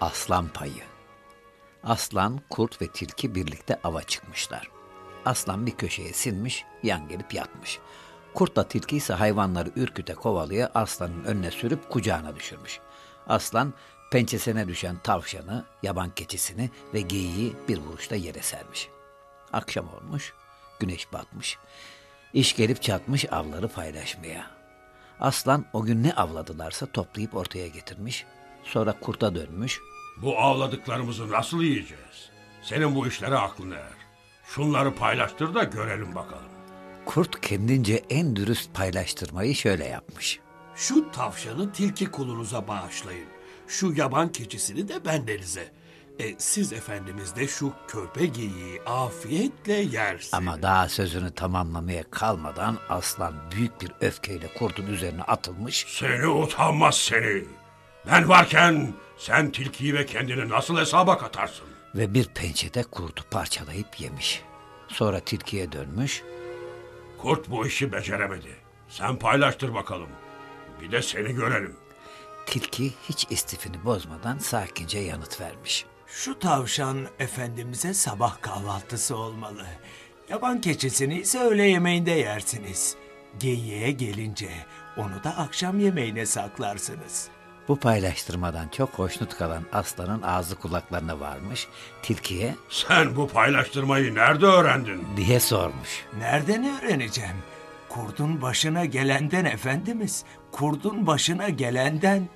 Aslan payı. Aslan, kurt ve tilki birlikte ava çıkmışlar. Aslan bir köşeye sinmiş, yan gelip yatmış. Kurtla tilki ise hayvanları ürküte kovalıyor, aslanın önüne sürüp kucağına düşürmüş. Aslan pençesine düşen tavşanı, yaban keçisini ve geyiği bir vuruşta yere sermiş. Akşam olmuş, güneş batmış. İş gelip çatmış avları paylaşmaya. Aslan o gün ne avladılarsa toplayıp ortaya getirmiş. Sonra kurta dönmüş. Bu avladıklarımızı nasıl yiyeceğiz? Senin bu işlere aklın erer. Şunları paylaştır da görelim bakalım. Kurt kendince en dürüst paylaştırmayı şöyle yapmış. Şu tavşanı tilki kulunuza bağışlayın. Şu yaban keçisini de bendenize. E, siz efendimiz de şu körpe geyiği afiyetle yersiniz. Ama daha sözünü tamamlamaya kalmadan aslan büyük bir öfkeyle kurdun üzerine atılmış. Seni utanmaz seni. Ben varken sen tilkiyi ve kendini nasıl hesaba katarsın? Ve bir pençede kurdu parçalayıp yemiş. Sonra tilkiye dönmüş. Kurt bu işi beceremedi. Sen paylaştır bakalım. Bir de seni görelim. Tilki hiç istifini bozmadan sakince yanıt vermiş. Şu tavşan efendimize sabah kahvaltısı olmalı. Yaban keçisini ise öğle yemeğinde yersiniz. Geyiğe gelince onu da akşam yemeğine saklarsınız. Bu paylaştırmadan çok hoşnut kalan aslanın ağzı kulaklarına varmış. Tilkiye Sen bu paylaştırmayı nerede öğrendin? diye sormuş. Nereden öğreneceğim? Kurdun başına gelenden efendimiz. Kurdun başına gelenden